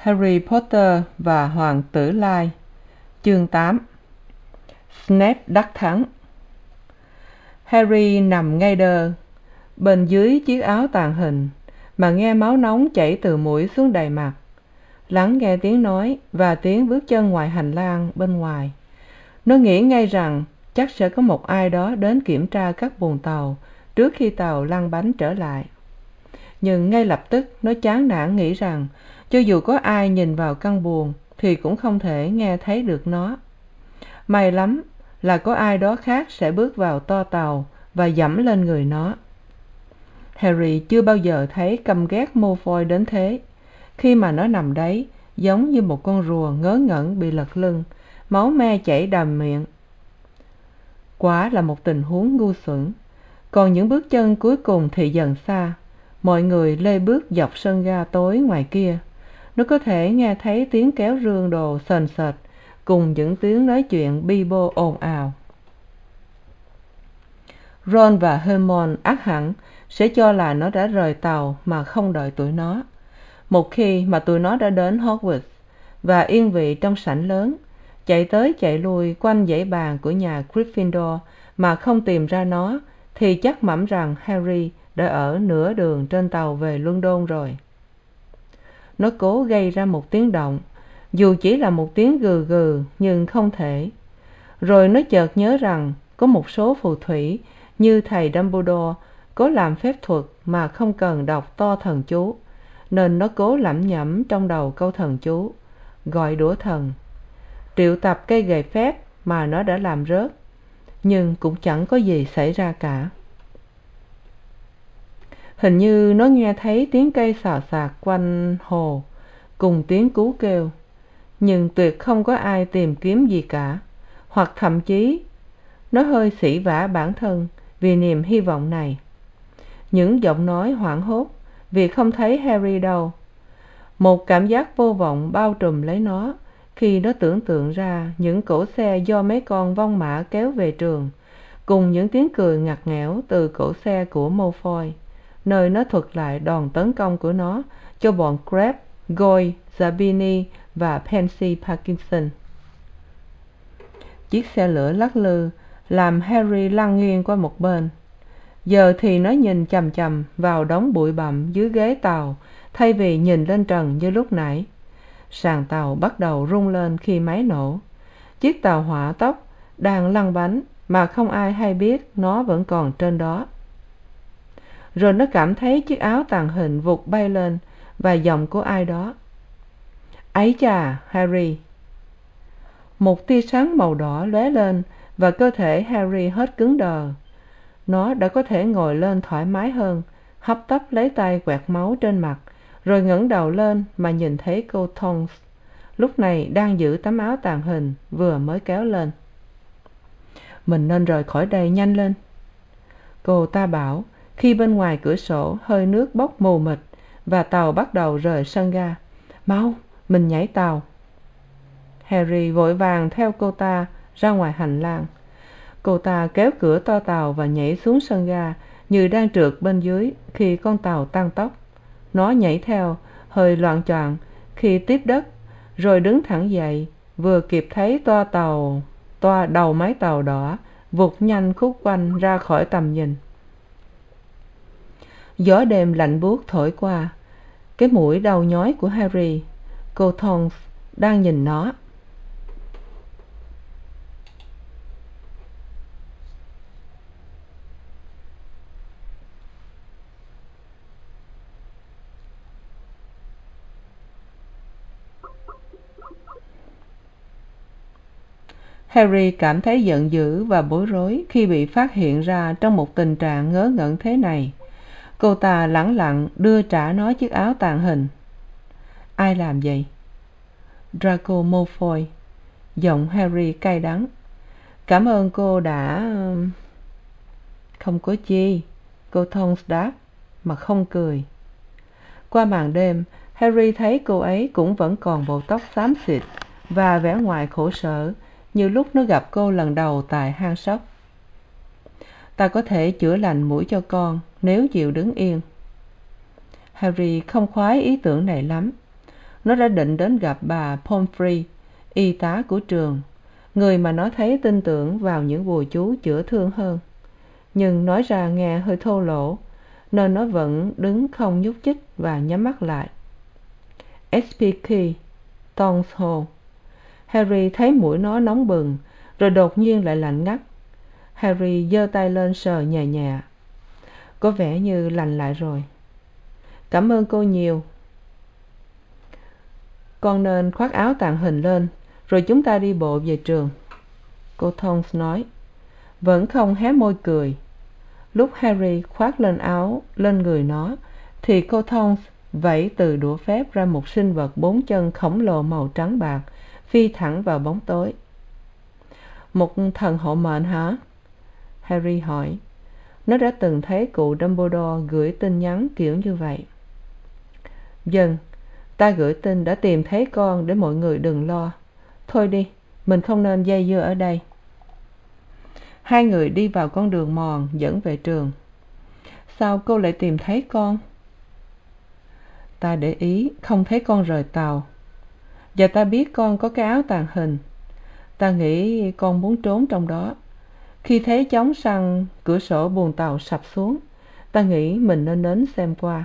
harry potter và hoàng tử lai. Chương tám. Snape đắc thắng. Harry nằm ngay đơ bên dưới chiếc áo tàng hình mà nghe máu nóng chảy từ mũi xuống đầy mặt. Lắng nghe tiếng nói và tiếng bước chân ngoài hành lang bên ngoài. Nó nghĩ ngay rằng chắc sẽ có một ai đó đến kiểm tra các buồng tàu trước khi tàu lăn bánh trở lại nhưng ngay lập tức, nó chán nản nghĩ rằng, cho dù có ai nhìn vào căn buồng thì cũng không thể nghe thấy được nó. May lắm là có ai đó khác sẽ bước vào to tàu và dẫm lên người nó. Harry chưa bao giờ thấy căm ghét mô phôi đến thế. Khi mà nó nằm đấy, giống như một con rùa ngớ ngẩn bị lật lưng, máu me chảy đầm miệng. Quả là một tình huống ngu xuẩn. Còn những bước chân cuối cùng thì dần xa mọi người lê bước dọc sân ga tối ngoài kia. Nó có thể nghe thấy tiếng kéo rương đồ sền sệt cùng những tiếng nói chuyện bi bô ồn ào. Ron và hermione ắt hẳn sẽ cho là nó đã rời tàu mà không đợi tụi nó. Một khi mà tụi nó đã đến hogwarts và yên vị trong sảnh lớn, chạy tới chạy lui quanh dãy bàn của nhà gryffindor mà không tìm ra nó, thì chắc mẩm rằng harry đã ở nửa đường trên tàu về london rồi. Nó cố gây ra một tiếng động, dù chỉ là một tiếng gừ gừ, nhưng không thể. Rồi nó chợt nhớ rằng có một số phù thủy như thầy dumbledore có làm phép thuật mà không cần đọc to thần chú, nên nó cố lẩm nhẩm trong đầu câu thần chú, gọi đũa thần. Triệu tập cây gậy phép mà nó đã làm rớt, nhưng cũng chẳng có gì xảy ra cả hình như nó nghe thấy tiếng cây xào xạc quanh hồ, cùng tiếng cú kêu. Nhưng tuyệt không có ai tìm kiếm gì cả. Hoặc thậm chí, nó hơi xỉ vả bản thân vì niềm hy vọng này. Những giọng nói hoảng hốt vì không thấy harry đâu. Một cảm giác vô vọng bao trùm lấy nó khi nó tưởng tượng ra những cỗ xe do mấy con vong mã kéo về trường, cùng những tiếng cười ngặt nghẽo từ cỗ xe của malfoy nơi nó thuật lại đòn tấn công của nó cho bọn crabbe Goy, zabini và pansy parkinson. Chiếc xe lửa lắc lư làm harry lăn nghiêng qua một bên. Giờ thì nó nhìn chằm chằm vào đống bụi bặm dưới ghế tàu thay vì nhìn lên trần như lúc nãy. Sàn tàu bắt đầu rung lên khi máy nổ. Chiếc tàu hỏa tốc đang lăn bánh mà không ai hay biết nó vẫn còn trên đó rồi nó cảm thấy chiếc áo tàng hình vụt bay lên và giọng của ai đó. Ấy chà, harry. Một tia sáng màu đỏ lóe lên và cơ thể harry hết cứng đờ. Nó đã có thể ngồi lên thoải mái hơn, hấp tấp lấy tay quẹt máu trên mặt, rồi ngẩng đầu lên mà nhìn thấy cô tonks. Lúc này đang giữ tấm áo tàng hình vừa mới kéo lên. Mình nên rời khỏi đây nhanh lên. Cô ta bảo khi bên ngoài cửa sổ, hơi nước bốc mù mịt và tàu bắt đầu rời sân ga. Mau, mình nhảy tàu. Harry vội vàng theo cô ta ra ngoài hành lang. Cô ta kéo cửa toa tàu và nhảy xuống sân ga như đang trượt bên dưới khi con tàu tăng tốc. Nó nhảy theo, hơi loạng choạng khi tiếp đất, rồi đứng thẳng dậy, vừa kịp thấy toa tàu, toa đầu mái tàu đỏ vụt nhanh khúc quanh ra khỏi tầm nhìn gió đêm lạnh buốt thổi qua. Cái mũi đau nhói của harry. Cô tonks đang nhìn nó. Harry cảm thấy giận dữ và bối rối khi bị phát hiện ra trong một tình trạng ngớ ngẩn thế này cô ta lẳng lặng đưa trả nó chiếc áo tàn hình. Ai làm vậy? Draco malfoy, giọng harry cay đắng. Cảm ơn cô đã, không có chi. Cô tonks đáp, mà không cười. Qua màn đêm, harry thấy cô ấy cũng vẫn còn bộ tóc xám xịt và vẻ ngoài khổ sở như lúc nó gặp cô lần đầu tại hang sóc ta có thể chữa lành mũi cho con nếu chịu đứng yên. Harry không khoái ý tưởng này lắm. Nó đã định đến gặp bà pomfrey, y tá của trường, người mà nó thấy tin tưởng vào những bùa chú chữa thương hơn. Nhưng nói ra nghe hơi thô lỗ, nên nó vẫn đứng không nhúc nhích và nhắm mắt lại. Spk key hall harry thấy mũi nó nóng bừng, rồi đột nhiên lại lạnh ngắt harry giơ tay lên sờ nhẹ nhẹ. Có vẻ như lành lại rồi. Cảm ơn cô nhiều. Con nên khoác áo tàng hình lên, rồi chúng ta đi bộ về trường. Cô Tonks nói. Vẫn không hé môi cười. Lúc harry khoác lên áo, lên người nó, thì cô Tonks vẫy từ đũa phép ra một sinh vật bốn chân khổng lồ màu trắng bạc, phi thẳng vào bóng tối. Một thần hộ mệnh hả? Harry hỏi. Nó đã từng thấy cụ dumbledore gửi tin nhắn kiểu như vậy. Vâng ta gửi tin đã tìm thấy con để mọi người đừng lo. Thôi đi, mình không nên dây dưa ở đây. Hai người đi vào con đường mòn dẫn về trường. Sao cô lại tìm thấy con? Ta để ý, không thấy con rời tàu. Và ta biết con có cái áo tàng hình. Ta nghĩ con muốn trốn trong đó khi thấy chóng săn, cửa sổ buồng tàu sập xuống, ta nghĩ mình nên đến xem qua.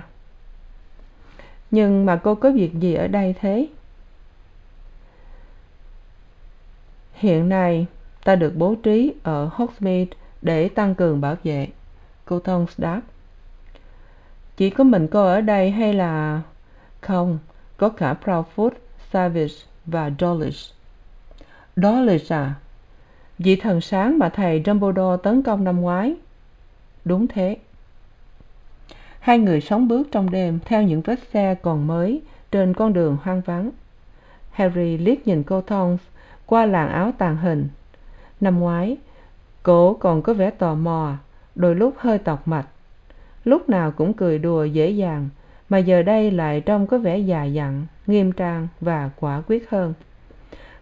Nhưng mà cô có việc gì ở đây thế? Hiện nay, ta được bố trí ở hogsmeade để tăng cường bảo vệ, cô Tonks đáp. Chỉ có mình cô ở đây hay là? Không, có cả proudfoot savage và dawlish. Dawlish à? Vị thần sáng mà thầy dumbledore tấn công năm ngoái. Đúng thế. Hai người sống bước trong đêm theo những vết xe còn mới trên con đường hoang vắng. Harry liếc nhìn cô Tonks qua làn áo tàn hình. Năm ngoái cổ còn có vẻ tò mò, đôi lúc hơi tọc mạch. Lúc nào cũng cười đùa dễ dàng, mà giờ đây lại trông có vẻ già dặn, nghiêm trang và quả quyết hơn.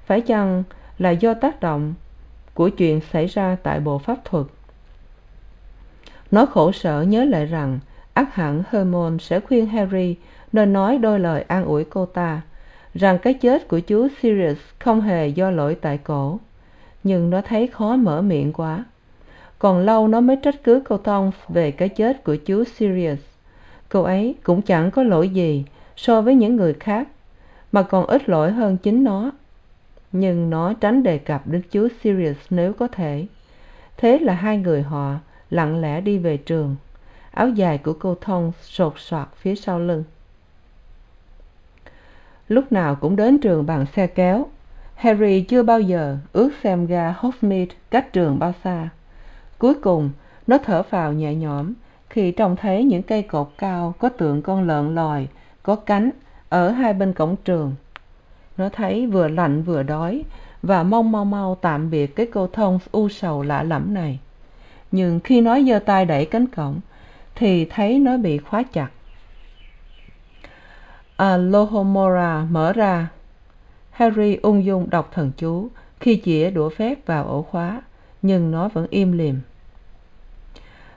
Phải chăng là do tác động của chuyện xảy ra tại bộ pháp thuật. Nó khổ sở nhớ lại rằng ắt hẳn hermione sẽ khuyên harry nên nói đôi lời an ủi cô ta, rằng cái chết của chú sirius không hề do lỗi tại cổ. Nhưng nó thấy khó mở miệng quá. Còn lâu nó mới trách cứ cô Tom về cái chết của chú sirius. Cô ấy cũng chẳng có lỗi gì so với những người khác, mà còn ít lỗi hơn chính nó nhưng nó tránh đề cập đến chú sirius nếu có thể. Thế là hai người họ lặng lẽ đi về trường. Áo dài của cô thông sột soạt phía sau lưng. Lúc nào cũng đến trường bằng xe kéo. Harry chưa bao giờ ước xem ga hogsmeade cách trường bao xa cuối cùng, nó thở phào nhẹ nhõm khi trông thấy những cây cột cao có tượng con lợn lòi, có cánh ở hai bên cổng trường nó thấy vừa lạnh vừa đói và mong mau mau tạm biệt cái cô thông u sầu lạ lẫm này. Nhưng khi nó giơ tay đẩy cánh cổng, thì thấy nó bị khóa chặt. Alohomora mở ra. Harry ung dung đọc thần chú khi chĩa đũa phép vào ổ khóa, nhưng nó vẫn im lìm.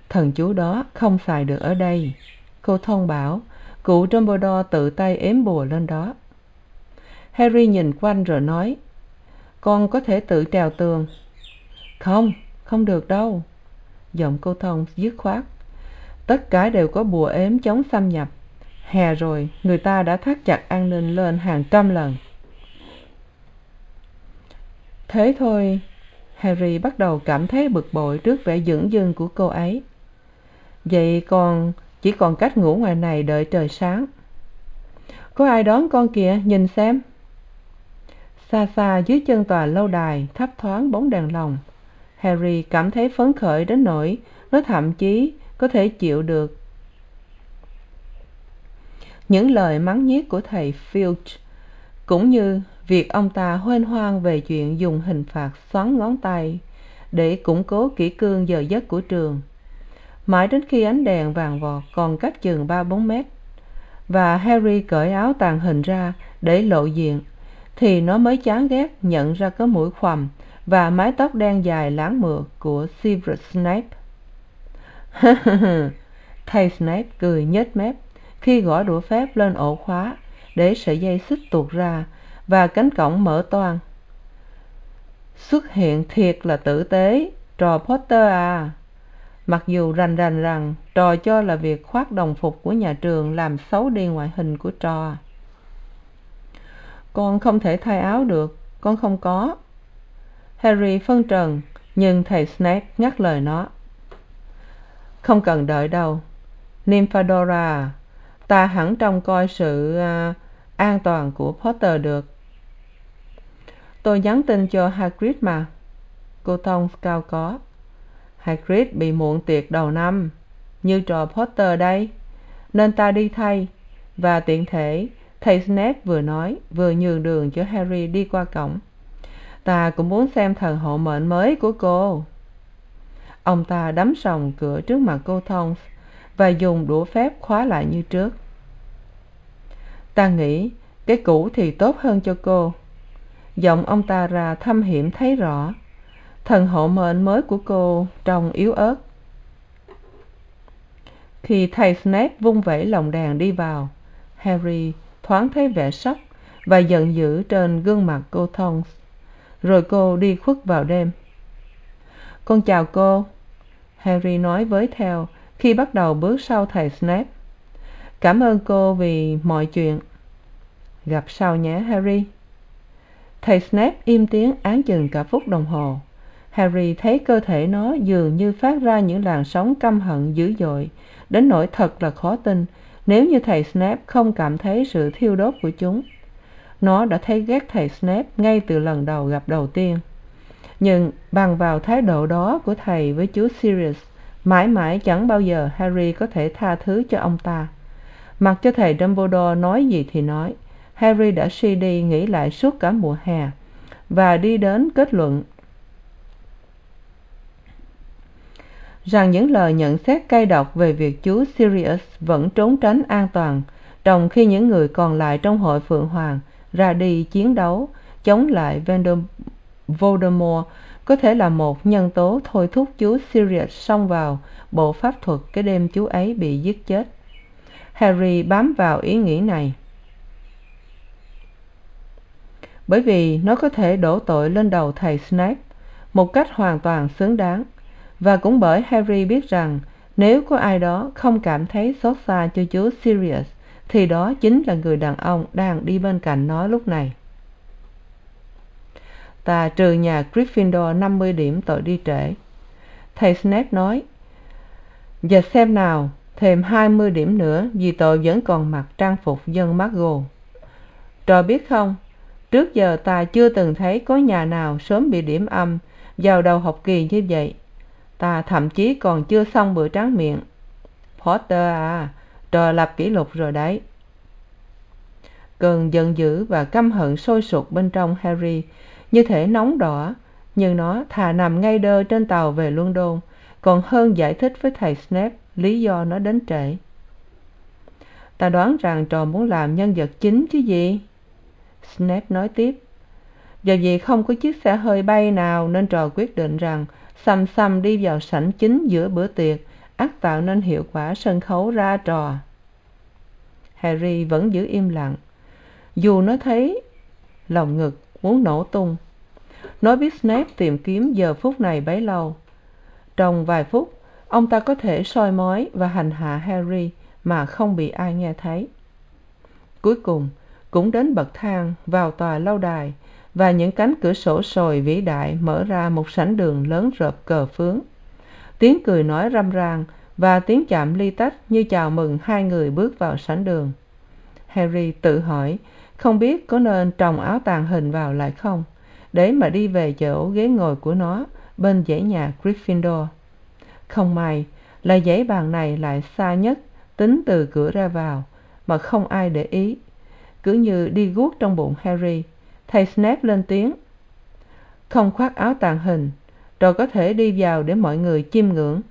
Thần chú đó không xài được ở đây, cô thông bảo. Cụ dumbledore tự tay ếm bùa lên đó harry nhìn quanh rồi nói, con có thể tự trèo tường. Không không được đâu. Giọng cô thông dứt khoát, tất cả đều có bùa ếm chống xâm nhập. Hè rồi, người ta đã thắt chặt an ninh lên hàng trăm lần. Thế thôi, harry bắt đầu cảm thấy bực bội trước vẻ dửng dưng của cô ấy. Vậy còn chỉ còn cách ngủ ngoài này đợi trời sáng. Có ai đón con kìa, nhìn xem xa xa dưới chân tòa lâu đài, thấp thoáng bóng đèn lồng. Harry cảm thấy phấn khởi đến nỗi nó thậm chí có thể chịu được. Những lời mắng nhiếc của thầy filch, cũng như việc ông ta huênh hoang về chuyện dùng hình phạt xoắn ngón tay, để củng cố kỷ cương giờ giấc của trường. Mãi đến khi ánh đèn vàng vọt còn cách chừng ba bốn mét, và harry cởi áo tàng hình ra để lộ diện thì nó mới chán ghét nhận ra có mũi khoằm và mái tóc đen dài láng mượt của severus snape. Thầy snape cười nhếch mép khi gõ đũa phép lên ổ khóa để sợi dây xích tuột ra và cánh cổng mở toang. Xuất hiện thiệt là tử tế, trò potter à. Mặc dù rành rành rằng trò cho là việc khoác đồng phục của nhà trường làm xấu đi ngoại hình của trò con không thể thay áo được con không có. Harry phân trần nhưng thầy snape ngắt lời nó. Không cần đợi đâu nymphadora ta hẳn trông coi sự à, an toàn của potter được. Tôi nhắn tin cho hagrid mà. Cô thông cao có. Hagrid bị muộn tiệc đầu năm như trò potter đây nên ta đi thay và tiện thể thầy snape vừa nói, vừa nhường đường cho harry đi qua cổng. Ta cũng muốn xem thần hộ mệnh mới của cô. Ông ta đấm sòng cửa trước mặt cô thông và dùng đũa phép khóa lại như trước. Ta nghĩ cái cũ thì tốt hơn cho cô. Giọng ông ta ra thâm hiểm thấy rõ. Thần hộ mệnh mới của cô trông yếu ớt. Khi thầy snape vung vẩy lồng đèn đi vào, harry thoáng thấy vẻ sắc và giận dữ trên gương mặt cô thông rồi cô đi khuất vào đêm. Con chào cô, harry nói với theo khi bắt đầu bước sau thầy snape. Cảm ơn cô vì mọi chuyện. Gặp sau nhé, harry. Thầy snape im tiếng áng chừng cả phút đồng hồ. Harry thấy cơ thể nó dường như phát ra những làn sóng căm hận dữ dội, đến nỗi thật là khó tin nếu như thầy snape không cảm thấy sự thiêu đốt của chúng, nó đã thấy ghét thầy snape ngay từ lần đầu gặp đầu tiên. Nhưng bằng vào thái độ đó của thầy với chú sirius, mãi mãi chẳng bao giờ harry có thể tha thứ cho ông ta. Mặc cho thầy dumbledore nói gì thì nói, harry đã suy đi nghĩ lại suốt cả mùa hè và đi đến kết luận rằng những lời nhận xét cay độc về việc chú sirius vẫn trốn tránh an toàn, trong khi những người còn lại trong hội phượng hoàng ra đi chiến đấu, chống lại voldemort có thể là một nhân tố thôi thúc chú sirius xông vào bộ pháp thuật cái đêm chú ấy bị giết chết. Harry bám vào ý nghĩ này. Bởi vì nó có thể đổ tội lên đầu thầy snape một cách hoàn toàn xứng đáng và cũng bởi harry biết rằng, nếu có ai đó không cảm thấy xót xa cho chú sirius, thì đó chính là người đàn ông đang đi bên cạnh nó lúc này. Ta trừ nhà gryffindor năm mươi điểm tội đi trễ. Thầy snape nói, và xem nào, thêm hai mươi điểm nữa vì tội vẫn còn mặc trang phục dân mcgonagall trò biết không, trước giờ ta chưa từng thấy có nhà nào sớm bị điểm âm vào đầu học kỳ như vậy ta thậm chí còn chưa xong bữa tráng miệng. Potter à trò lập kỷ lục rồi đấy. Cơn giận dữ và căm hận sôi sục bên trong harry, như thể nóng đỏ, nhưng nó thà nằm ngay đơ trên tàu về london, còn hơn giải thích với thầy snape lý do nó đến trễ. Ta đoán rằng trò muốn làm nhân vật chính chứ gì? Snape nói tiếp. Giờ vì không có chiếc xe hơi bay nào nên trò quyết định rằng xăm xăm đi vào sảnh chính giữa bữa tiệc, ắt tạo nên hiệu quả sân khấu ra trò. Harry vẫn giữ im lặng. Dù nó thấy lòng ngực muốn nổ tung, nó biết snape tìm kiếm giờ phút này bấy lâu. Trong vài phút, ông ta có thể soi mói và hành hạ harry mà không bị ai nghe thấy. Cuối cùng, cũng đến bậc thang vào tòa lâu đài và những cánh cửa sổ sồi vĩ đại mở ra một sảnh đường lớn rợp cờ phướng. Tiếng cười nói râm ran và tiếng chạm ly tách như chào mừng hai người bước vào sảnh đường. Harry tự hỏi, không biết có nên trồng áo tàng hình vào lại không? Để mà đi về chỗ ghế ngồi của nó, bên dãy nhà gryffindor. Không may, là dãy bàn này lại xa nhất, tính từ cửa ra vào, mà không ai để ý. Cứ như đi guốc trong bụng harry thầy snape lên tiếng. Không khoác áo tàng hình trò có thể đi vào để mọi người chiêm ngưỡng.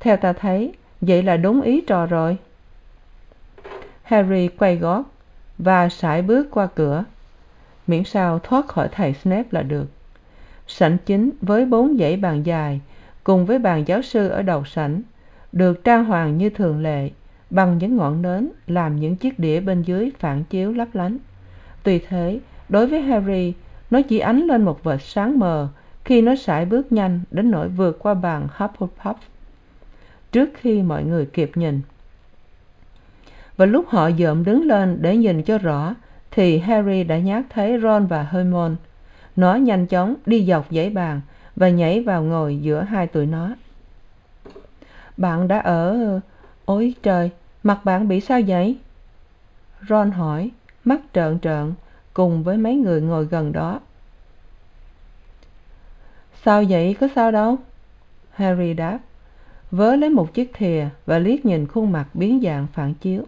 Theo ta thấy, vậy là đúng ý trò rồi. Harry quay gót và sải bước qua cửa. Miễn sao thoát khỏi thầy snape là được. Sảnh chính với bốn dãy bàn dài cùng với bàn giáo sư ở đầu sảnh được trang hoàng như thường lệ, bằng những ngọn nến làm những chiếc đĩa bên dưới phản chiếu lấp lánh. Tuy thế đối với harry, nó chỉ ánh lên một vệt sáng mờ khi nó sải bước nhanh đến nỗi vượt qua bàn hufflepuff trước khi mọi người kịp nhìn. Và lúc họ dợm đứng lên để nhìn cho rõ, thì harry đã nhát thấy ron và hermione. Nó nhanh chóng đi dọc dãy bàn và nhảy vào ngồi giữa hai tụi nó. Bạn đã ở, ôi trời, mặt bạn bị sao vậy? Ron hỏi, mắt trợn trợn cùng với mấy người ngồi gần đó. Sao vậy? Có sao đâu? Harry đáp. Vớ lấy một chiếc thìa và liếc nhìn khuôn mặt biến dạng phản chiếu.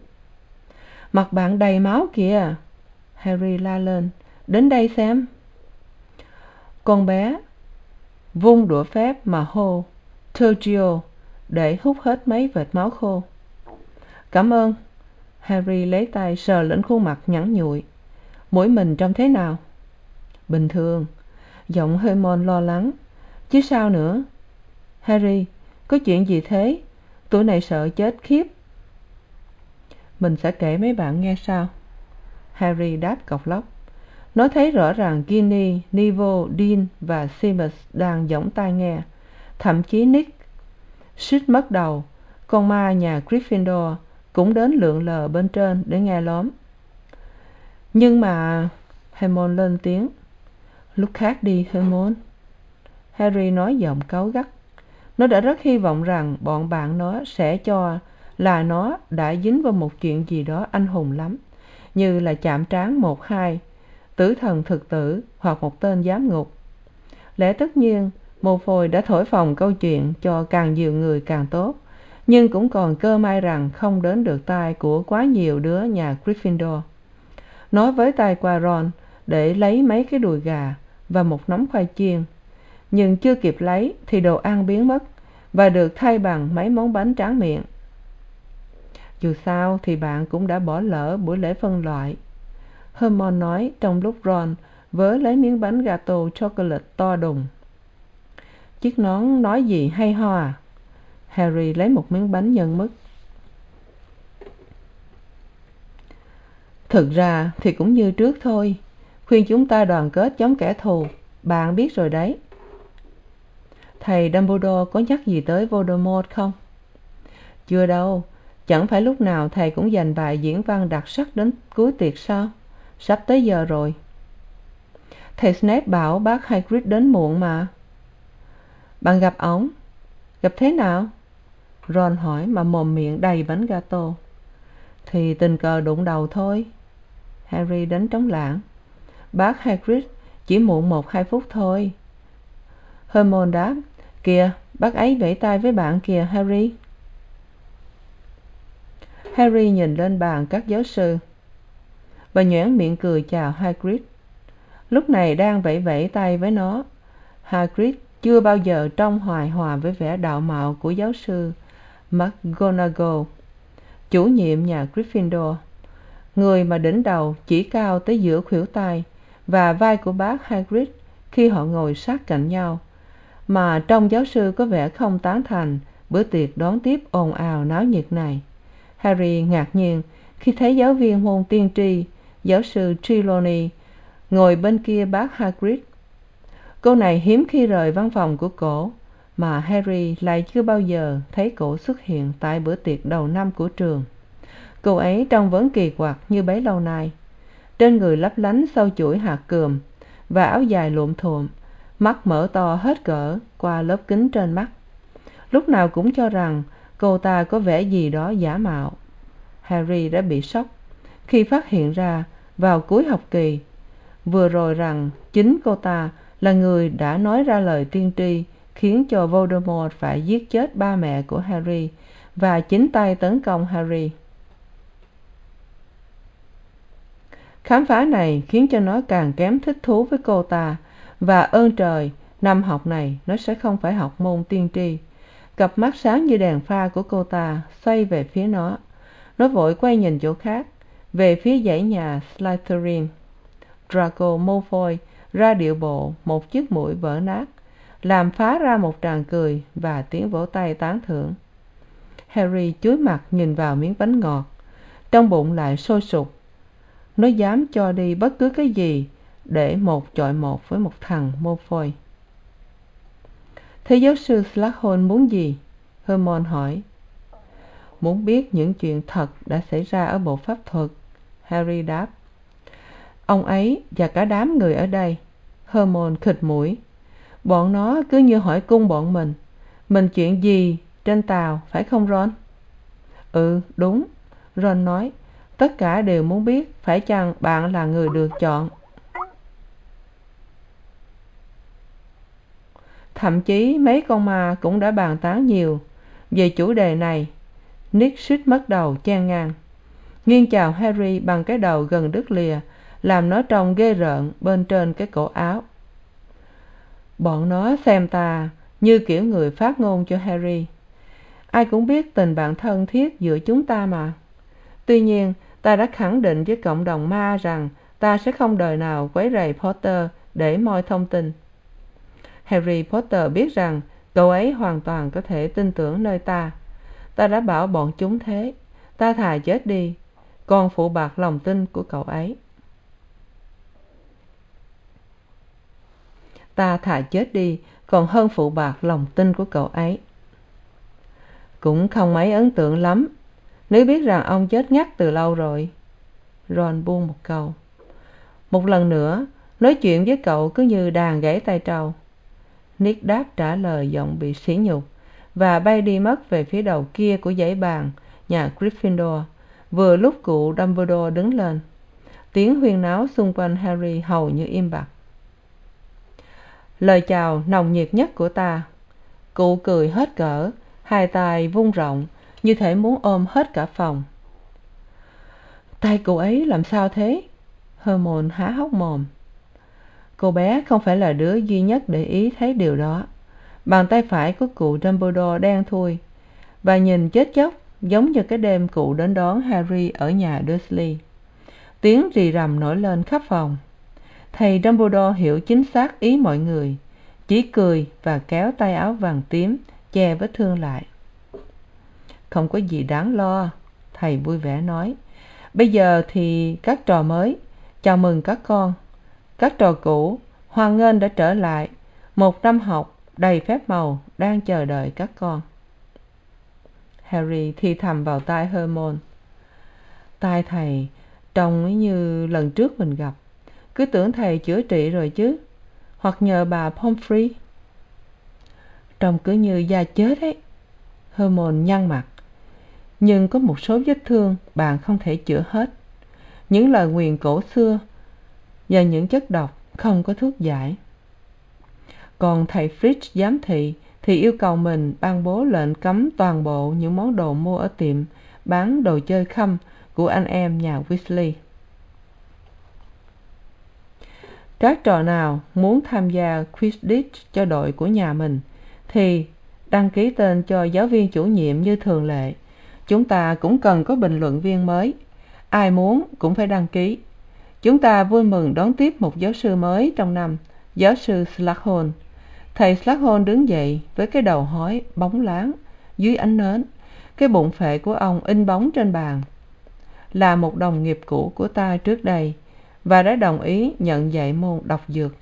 Mặt bạn đầy máu kìa. Harry la lên. Đến đây xem. Con bé vung đũa phép mà hô turgio để hút hết mấy vệt máu khô. Cảm ơn. Harry lấy tay sờ lên khuôn mặt nhẵn nhụi mỗi mình trông thế nào? Bình thường, giọng hermione lo lắng. Chứ sao nữa? Harry, có chuyện gì thế? Tụi này sợ chết khiếp. Mình sẽ kể mấy bạn nghe sau. Harry đáp cộc lốc nó thấy rõ ràng ginny neville dean và seamus đang giỏng tai nghe. Thậm chí nick. Suýt mất đầu, con ma nhà gryffindor cũng đến lượn lờ bên trên để nghe lóm nhưng mà hermione lên tiếng. Lúc khác đi, hermione. Harry nói giọng cáu gắt. Nó đã rất hy vọng rằng bọn bạn nó sẽ cho là nó đã dính vào một chuyện gì đó anh hùng lắm. Như là chạm trán một hai tử thần thực tử hoặc một tên giám ngục. Lẽ tất nhiên mồ phôi đã thổi phồng câu chuyện cho càng nhiều người càng tốt. Nhưng cũng còn cơ may rằng không đến được tai của quá nhiều đứa nhà gryffindor nói với tay qua ron để lấy mấy cái đùi gà và một nắm khoai chiên. Nhưng chưa kịp lấy thì đồ ăn biến mất và được thay bằng mấy món bánh tráng miệng. Dù sao thì bạn cũng đã bỏ lỡ buổi lễ phân loại. Hermione nói trong lúc ron vớ lấy miếng bánh gà tô chocolate to đùng. Chiếc nón nói gì hay ho à? Harry lấy một miếng bánh nhân mứt thực ra thì cũng như trước thôi. Khuyên chúng ta đoàn kết chống kẻ thù. Bạn biết rồi đấy. Thầy dumbledore có nhắc gì tới voldemort không? Chưa đâu. Chẳng phải lúc nào thầy cũng dành bài diễn văn đặc sắc đến cuối tiệc sao? Sắp tới giờ rồi. Thầy snape bảo bác hagrid đến muộn mà. Bạn gặp ổng? Gặp thế nào? Ron hỏi mà mồm miệng đầy bánh gato. Thì tình cờ đụng đầu thôi harry đánh trống lảng. bác hagrid chỉ muộn một hai phút thôi. Hermione đáp, kìa, bác ấy vẫy tay với bạn kìa, harry. Harry nhìn lên bàn các giáo sư và nhoẻn miệng cười chào hagrid. Lúc này đang vẫy vẫy tay với nó, hagrid chưa bao giờ trông hoài hòa với vẻ đạo mạo của giáo sư mcgonagall, chủ nhiệm nhà gryffindor người mà đỉnh đầu chỉ cao tới giữa khuỷu tay và vai của bác hagrid khi họ ngồi sát cạnh nhau. Mà trong giáo sư có vẻ không tán thành, bữa tiệc đón tiếp ồn ào náo nhiệt này. Harry ngạc nhiên khi thấy giáo viên môn tiên tri, giáo sư trelawney, ngồi bên kia bác hagrid. Cô này hiếm khi rời văn phòng của cổ, mà harry lại chưa bao giờ thấy cổ xuất hiện tại bữa tiệc đầu năm của trường cô ấy trông vẫn kỳ quặc như bấy lâu nay. Trên người lấp lánh sau chuỗi hạt cườm và áo dài lụm thuộm mắt mở to hết cỡ qua lớp kính trên mắt. Lúc nào cũng cho rằng cô ta có vẻ gì đó giả mạo. Harry đã bị sốc khi phát hiện ra vào cuối học kỳ. Vừa rồi rằng chính cô ta là người đã nói ra lời tiên tri khiến cho voldemort phải giết chết ba mẹ của harry và chính tay tấn công harry. Khám phá này khiến cho nó càng kém thích thú với cô ta. Và ơn trời, năm học này nó sẽ không phải học môn tiên tri. Cặp mắt sáng như đèn pha của cô ta xoay về phía nó. Nó vội quay nhìn chỗ khác, về phía dãy nhà slytherin. Draco malfoy ra điệu bộ, một chiếc mũi vỡ nát, làm phá ra một tràng cười và tiếng vỗ tay tán thưởng. Harry chúi mặt nhìn vào miếng bánh ngọt, trong bụng lại sôi sục nó dám cho đi bất cứ cái gì để một chọi một với một thằng mô phôi. Thế giáo sư s muốn gì? Hermione hỏi. Muốn biết những chuyện thật đã xảy ra ở bộ pháp thuật, harry đáp. Ông ấy và cả đám người ở đây hermione khịt mũi. Bọn nó cứ như hỏi cung bọn mình. Mình chuyện gì trên tàu, phải không, ron? Ừ đúng, ron nói tất cả đều muốn biết phải chăng bạn là người được chọn. Thậm chí mấy con ma cũng đã bàn tán nhiều về chủ đề này. Nick suýt mất đầu chen ngang. Nghiêng chào harry bằng cái đầu gần đứt lìa, làm nó trông ghê rợn bên trên cái cổ áo. Bọn nó xem ta như kiểu người phát ngôn cho harry. Ai cũng biết tình bạn thân thiết giữa chúng ta mà. Tuy nhiên ta đã khẳng định với cộng đồng ma rằng ta sẽ không đời nào quấy rầy potter để moi thông tin. Harry potter biết rằng cậu ấy hoàn toàn có thể tin tưởng nơi ta. Ta đã bảo bọn chúng thế. Ta thà chết đi. Còn phụ bạc lòng tin của cậu ấy. Ta thà chết đi, còn hơn phụ bạc lòng tin của cậu ấy. Cũng không mấy ấn tượng lắm nếu biết rằng ông chết ngắt từ lâu rồi. Ron buông một câu. Một lần nữa, nói chuyện với cậu cứ như đàn gãy tay trâu. Nick đáp trả lời giọng bị sỉ nhục và bay đi mất về phía đầu kia của dãy bàn, nhà gryffindor, vừa lúc cụ dumbledore đứng lên. Tiếng huyên náo xung quanh harry hầu như im bặt. Lời chào nồng nhiệt nhất của ta. Cụ cười hết cỡ, hai tay vung rộng như thể muốn ôm hết cả phòng. Tay cô ấy làm sao thế? Hermione há hốc mồm. Cô bé không phải là đứa duy nhất để ý thấy điều đó. Bàn tay phải của cụ dumbledore đen thui. Và nhìn chết chóc, giống như cái đêm cụ đến đón harry ở nhà dursley. Tiếng rì rầm nổi lên khắp phòng. Thầy dumbledore hiểu chính xác ý mọi người, chỉ cười và kéo tay áo vàng tím che vết thương lại không có gì đáng lo. Thầy vui vẻ nói, bây giờ thì các trò mới, chào mừng các con. Các trò cũ hoan nghênh đã trở lại. Một năm học đầy phép màu đang chờ đợi các con. Harry thì thầm vào tai hermione. Tai thầy, trông như lần trước mình gặp. Cứ tưởng thầy chữa trị rồi chứ. Hoặc nhờ bà pomfrey. Trông cứ như da chết ấy. Hermione nhăn mặt nhưng có một số vết thương bạn không thể chữa hết. Những lời nguyền cổ xưa và những chất độc không có thuốc giải. Còn thầy fritz giám thị thì yêu cầu mình ban bố lệnh cấm toàn bộ những món đồ mua ở tiệm bán đồ chơi khăm của anh em nhà weasley. Các trò nào muốn tham gia quidditch cho đội của nhà mình thì đăng ký tên cho giáo viên chủ nhiệm như thường lệ chúng ta cũng cần có bình luận viên mới. Ai muốn cũng phải đăng ký. Chúng ta vui mừng đón tiếp một giáo sư mới trong năm, giáo sư s thầy s đứng dậy với cái đầu hói bóng láng dưới ánh nến, cái bụng phệ của ông in bóng trên bàn. Là một đồng nghiệp cũ của ta trước đây và đã đồng ý nhận dạy môn đọc dược.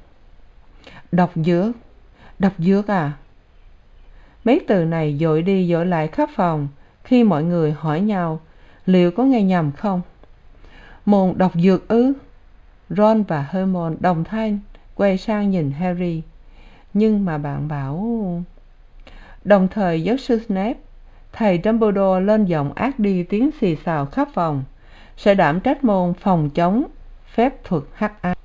Đọc dược? Đọc dược à? Mấy từ này dội đi dội lại khắp phòng khi mọi người hỏi nhau, liệu có nghe nhầm không? Môn đọc dược ư? Ron và hermione đồng thanh quay sang nhìn harry. Nhưng mà bạn bảo, đồng thời giáo sư snape, thầy dumbledore lên giọng ác đi tiếng xì xào khắp phòng, sẽ đảm trách môn phòng chống phép thuật HA ám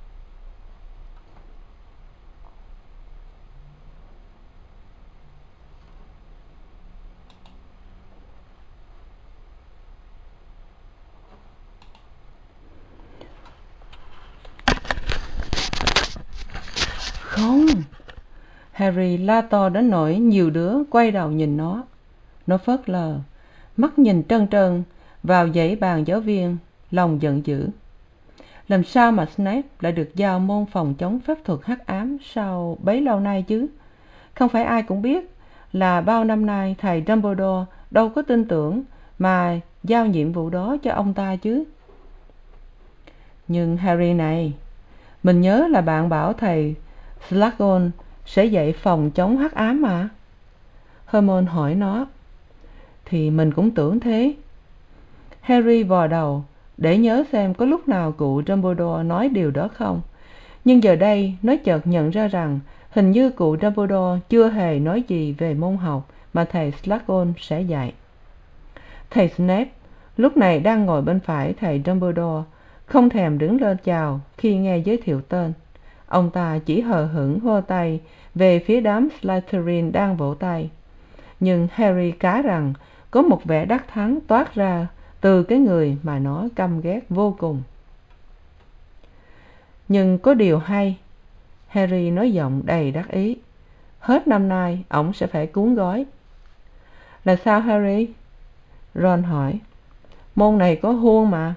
không harry la to đến nỗi nhiều đứa quay đầu nhìn nó. Nó phớt lờ, mắt nhìn trân trân vào dãy bàn giáo viên, lòng giận dữ. Làm sao mà snape lại được giao môn phòng chống phép thuật hắc ám sau bấy lâu nay chứ? Không phải ai cũng biết là bao năm nay thầy dumbledore đâu có tin tưởng mà giao nhiệm vụ đó cho ông ta chứ. Nhưng harry này, mình nhớ là bạn bảo thầy s sẽ dạy phòng chống hắc ám mà. Hermione hỏi nó. Thì mình cũng tưởng thế. Harry vò đầu, để nhớ xem có lúc nào cụ dumbledore nói điều đó không. Nhưng giờ đây, nó chợt nhận ra rằng hình như cụ dumbledore chưa hề nói gì về môn học mà thầy s sẽ dạy. Thầy snape, lúc này đang ngồi bên phải thầy dumbledore, không thèm đứng lên chào khi nghe giới thiệu tên ông ta chỉ hờ hững vơ tay về phía đám slytherin đang vỗ tay. Nhưng harry cá rằng có một vẻ đắc thắng toát ra từ cái người mà nó căm ghét vô cùng. Nhưng có điều hay, harry nói giọng đầy đắc ý, hết năm nay, ổng sẽ phải cuốn gói. Là sao, harry? Ron hỏi. Môn này có huông mà,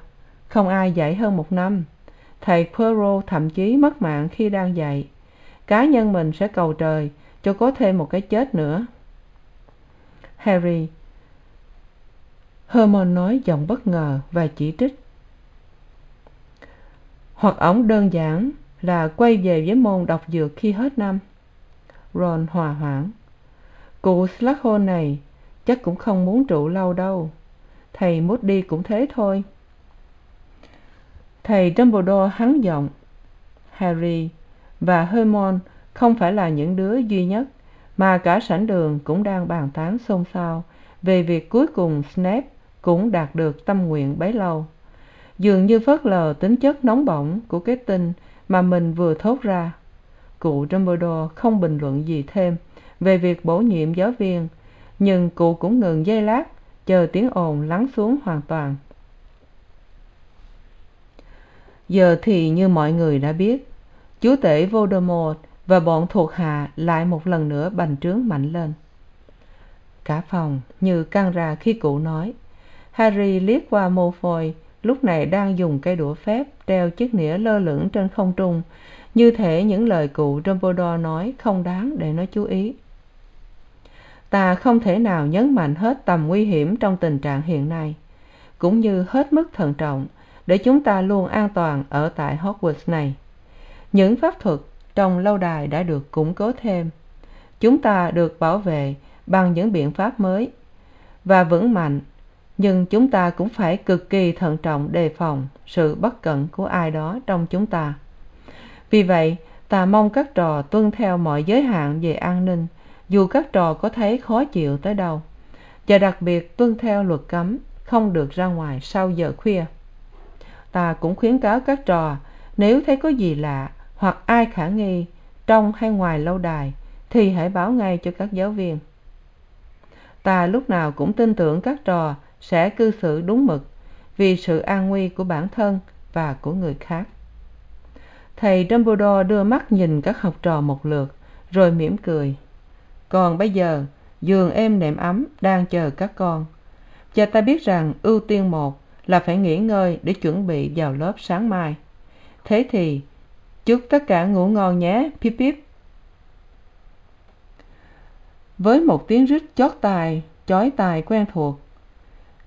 không ai dạy hơn một năm thầy poirot thậm chí mất mạng khi đang dạy cá nhân mình sẽ cầu trời cho có thêm một cái chết nữa. Harry. Hermione nói giọng bất ngờ và chỉ trích. Hoặc ổng đơn giản là quay về với môn đọc dược khi hết năm. Ron hòa hoãn. Cụ s này chắc cũng không muốn trụ lâu đâu. Thầy moody cũng thế thôi thầy dumbledore hắn giọng, harry và hermione không phải là những đứa duy nhất mà cả sảnh đường cũng đang bàn tán xôn xao về việc cuối cùng snape cũng đạt được tâm nguyện bấy lâu. Dường như phớt lờ tính chất nóng bỏng của cái tin mà mình vừa thốt ra. Cụ dumbledore không bình luận gì thêm về việc bổ nhiệm giáo viên, nhưng cụ cũng ngừng giây lát, chờ tiếng ồn lắng xuống hoàn toàn giờ thì như mọi người đã biết, chúa tể voldemort và bọn thuộc hạ lại một lần nữa bành trướng mạnh lên. Cả phòng như căng ra khi cụ nói, harry liếc qua mô phôi lúc này đang dùng cây đũa phép treo chiếc nĩa lơ lửng trên không trung, như thể những lời cụ dumbledore nói không đáng để nó chú ý. Ta không thể nào nhấn mạnh hết tầm nguy hiểm trong tình trạng hiện nay, cũng như hết mức thận trọng để chúng ta luôn an toàn ở tại hogwarts này. Những pháp thuật trong lâu đài đã được củng cố thêm. Chúng ta được bảo vệ bằng những biện pháp mới và vững mạnh, nhưng chúng ta cũng phải cực kỳ thận trọng đề phòng sự bất cẩn của ai đó trong chúng ta. Vì vậy, ta mong các trò tuân theo mọi giới hạn về an ninh, dù các trò có thấy khó chịu tới đâu, và đặc biệt tuân theo luật cấm không được ra ngoài sau giờ khuya ta cũng khuyến cáo các trò, nếu thấy có gì lạ hoặc ai khả nghi trong hay ngoài lâu đài thì hãy báo ngay cho các giáo viên. Ta lúc nào cũng tin tưởng các trò sẽ cư xử đúng mực vì sự an nguy của bản thân và của người khác. Thầy dumbledore đưa mắt nhìn các học trò một lượt, rồi mỉm cười. Còn bây giờ, giường êm nệm ấm đang chờ các con. Cha ta biết rằng ưu tiên một là phải nghỉ ngơi để chuẩn bị vào lớp sáng mai. Thế thì chúc tất cả ngủ ngon nhé pip pip với một tiếng rít chót tài, chói tài quen thuộc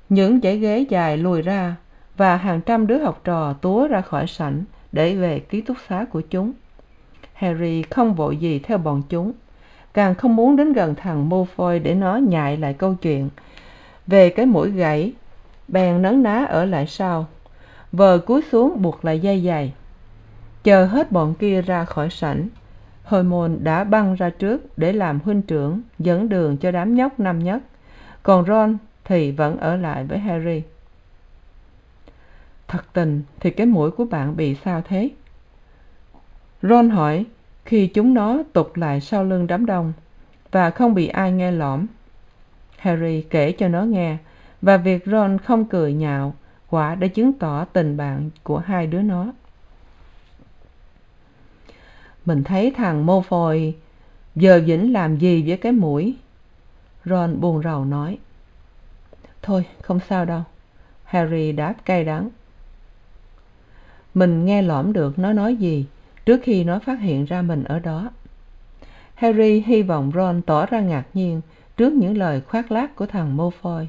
những dãy ghế dài lùi ra và hàng trăm đứa học trò túa ra khỏi sảnh để về ký túc xá của chúng. Harry không vội gì theo bọn chúng càng không muốn đến gần thằng malfoy để nó nhại lại câu chuyện về cái mũi gãy bèn nấn ná ở lại sau. Vờ cúi xuống buộc lại dây giày chờ hết bọn kia ra khỏi sảnh hồi môn đã băng ra trước để làm huynh trưởng, dẫn đường cho đám nhóc năm nhất. Còn ron thì vẫn ở lại với harry. Thật tình thì cái mũi của bạn bị sao thế? Ron hỏi, khi chúng nó tụt lại sau lưng đám đông và không bị ai nghe lỏm harry kể cho nó nghe và việc ron không cười nhạo, quả đã chứng tỏ tình bạn của hai đứa nó. Mình thấy thằng mô phồi giờ vĩnh làm gì với cái mũi? Ron buồn rầu nói. Thôi, không sao đâu. Harry đáp cay đắng. Mình nghe lỏm được nó nói gì trước khi nó phát hiện ra mình ở đó. Harry hy vọng ron tỏ ra ngạc nhiên trước những lời khoác lác của thằng mô phôi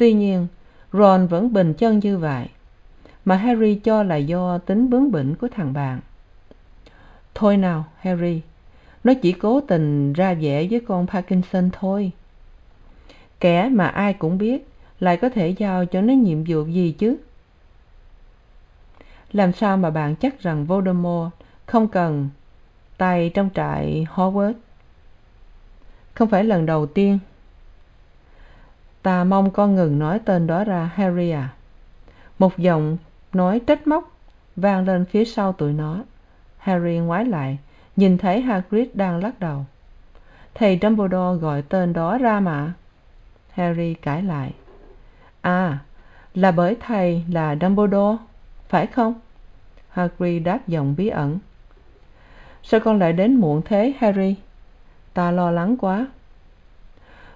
tuy nhiên, ron vẫn bình chân như vậy, mà harry cho là do tính bướng bỉnh của thằng bạn. Thôi nào, harry, nó chỉ cố tình ra vẻ với con parkinson thôi. Kẻ mà ai cũng biết lại có thể giao cho nó nhiệm vụ gì chứ? Làm sao mà bạn chắc rằng voldemort không cần tay trong trại hogwarts? Không phải lần đầu tiên ta mong con ngừng nói tên đó ra, harry à. Một giọng nói trách móc vang lên phía sau tụi nó. Harry ngoái lại, nhìn thấy hagrid đang lắc đầu. Thầy dumbledore gọi tên đó ra mà. Harry cãi lại. À là bởi thầy là dumbledore, phải không? Hagrid đáp giọng bí ẩn. Sao con lại đến muộn thế, harry? Ta lo lắng quá.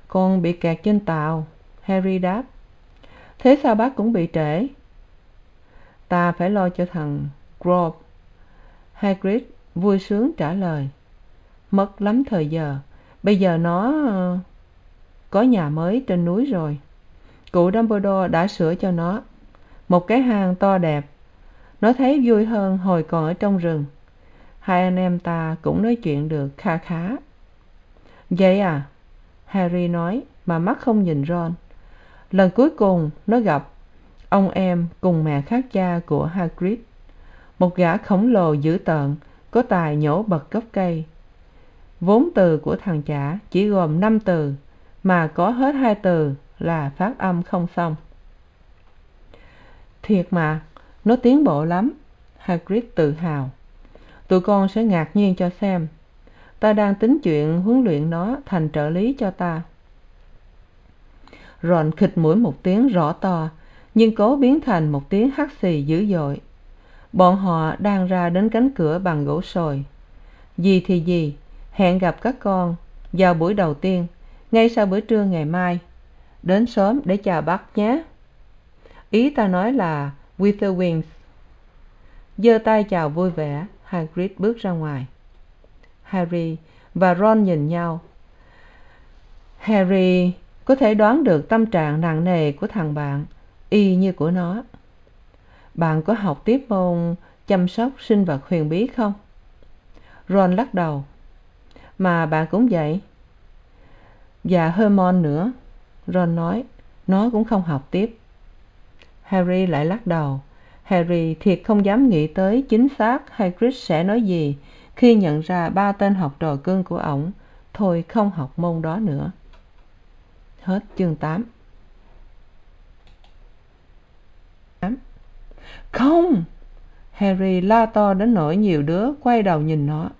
Con bị kẹt trên tàu harry đáp. Thế sao bác cũng bị trễ? Ta phải lo cho thằng grove hagrid vui sướng trả lời. Mất lắm thời giờ. Bây giờ nó ờ, có nhà mới trên núi rồi. Cụ dumbledore đã sửa cho nó một cái hang to đẹp. Nó thấy vui hơn hồi còn ở trong rừng. Hai anh em ta cũng nói chuyện được kha khá. Vậy à? Harry nói, mà mắt không nhìn ron lần cuối cùng nó gặp ông em cùng mẹ khác cha của hagrid, một gã khổng lồ dữ tợn, có tài nhổ bật gốc cây. Vốn từ của thằng chả chỉ gồm năm từ, mà có hết hai từ là phát âm không xong. Thiệt mà, nó tiến bộ lắm, hagrid tự hào. Tụi con sẽ ngạc nhiên cho xem, ta đang tính chuyện huấn luyện nó thành trợ lý cho ta ron khịt mũi một tiếng rõ to, nhưng cố biến thành một tiếng hắt xì dữ dội. Bọn họ đang ra đến cánh cửa bằng gỗ sồi. Gì thì gì, hẹn gặp các con vào buổi đầu tiên, ngay sau bữa trưa ngày mai. Đến sớm để chào bác nhé. Ý ta nói là witherwings giơ tay chào vui vẻ, hagrid bước ra ngoài. Harry và ron nhìn nhau. Harry có thể đoán được tâm trạng nặng nề của thằng bạn, y như của nó. Bạn có học tiếp môn chăm sóc sinh vật huyền bí không? Ron lắc đầu. Mà bạn cũng vậy. Và hermon nữa. Ron nói, nó cũng không học tiếp. Harry lại lắc đầu. Harry thiệt không dám nghĩ tới chính xác hagrid sẽ nói gì khi nhận ra ba tên học trò cưng của ổng. Thôi không học môn đó nữa hết, chương tám. Không! Harry la to đến nỗi nhiều đứa quay đầu nhìn nó.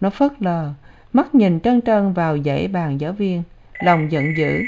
Nó phớt lờ, mắt nhìn trân trân vào dãy bàn giáo viên, lòng giận dữ.